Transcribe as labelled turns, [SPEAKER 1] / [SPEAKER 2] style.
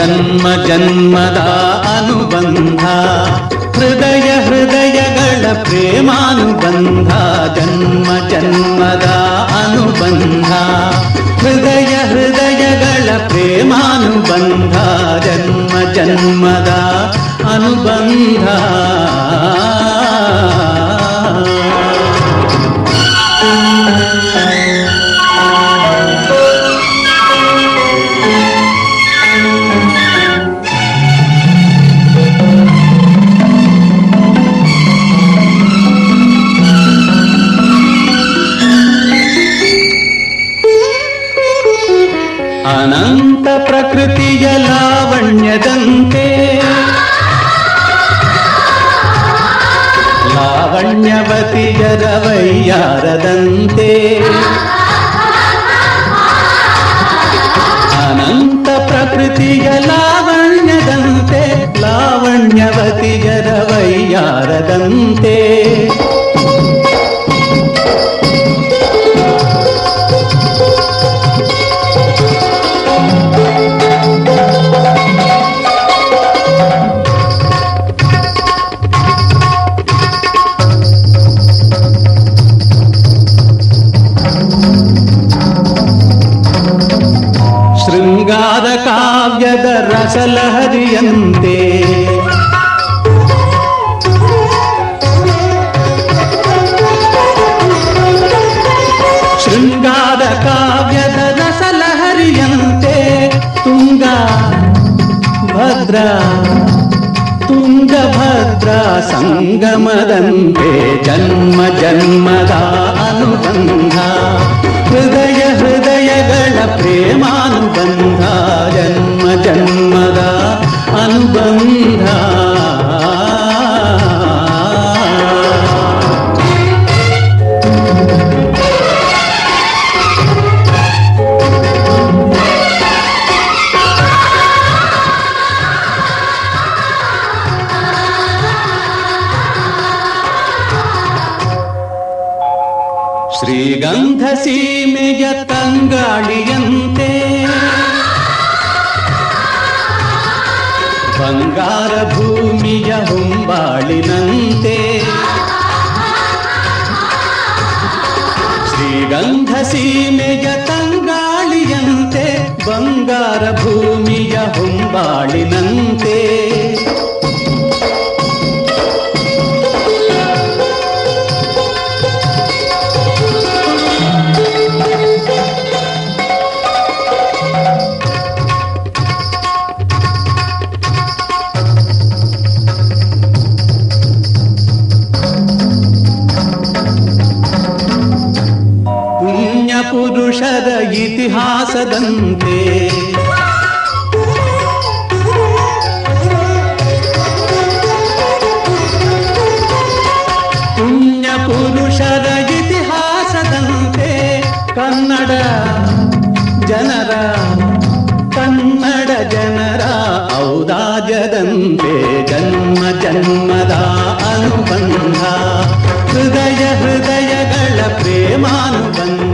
[SPEAKER 1] ಜನ್ಮ ಜನ್ಮದ ಅನುಬಂಧ ಹೃದಯ ಹೃದಯಗಳ ಪ್ರೇಮಾನುಬಂಧ ಜನ್ಮ ಜನ್ಮದ ಅನುಬಂಧ ಹೃದಯ ಹೃದಯಗಳ ಪ್ರೇಮಾನುಬಂಧ ಜನ್ಮ ಜನ್ಮದ ಅನುಬಂಧ ಅನಂತ ಪ್ರಕೃತಿಯ ಲಾವಣ್ಯದಂತೆ ಲಾವಣ್ಯವತಿಯರ ವೈಯಾರದಂತೆ ಕಾವ್ಯದ ರಸಲಹರಿಯಂತೆ ಶೃಂಗಾರ ಕಾವ್ಯದ ರಸಲಹರಿಯಂತೆ ತುಂಗ ಭದ್ರ ತುಂಗಭದ್ರ ಸಂಗಮದಂತೆ ಜನ್ಮ ಜನ್ಮದ ಅನುಬಂಧ ಶ್ರೀಗಂಧ ಸೀಮೆಯ ತಂಗಾಳಿಯಂತೆ. ಬಂಗಾರ ಭೂಮಿಯ ಹೊಂಬಾಳಿನಂತೆ. ಶ್ರೀಗಂಧ ಸೀಮೆಯ ತಂಗಾಳಿಯಂತೆ ಬಂಗಾರ ಭೂಮಿಯ ಹೊಂಬಾಳಿನಂತೆ. ಪುರುಷರ ಇತಿಹಾಸದಂತೆ. ಪುಣ್ಯ ಪುರುಷರ ಇತಿಹಾಸದಂತೆ. ಕನ್ನಡ ಜನರ ಕನ್ನಡ ಜನರ ಔದಾರ್ಯದಂತೆ. ಜನ್ಮ ಜನ್ಮದ ಅನುಬಂಧ. ಹೃದಯ ಹೃದಯಗಳ ಪ್ರೇಮಾನುಬಂಧ.